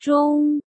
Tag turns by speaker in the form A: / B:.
A: 中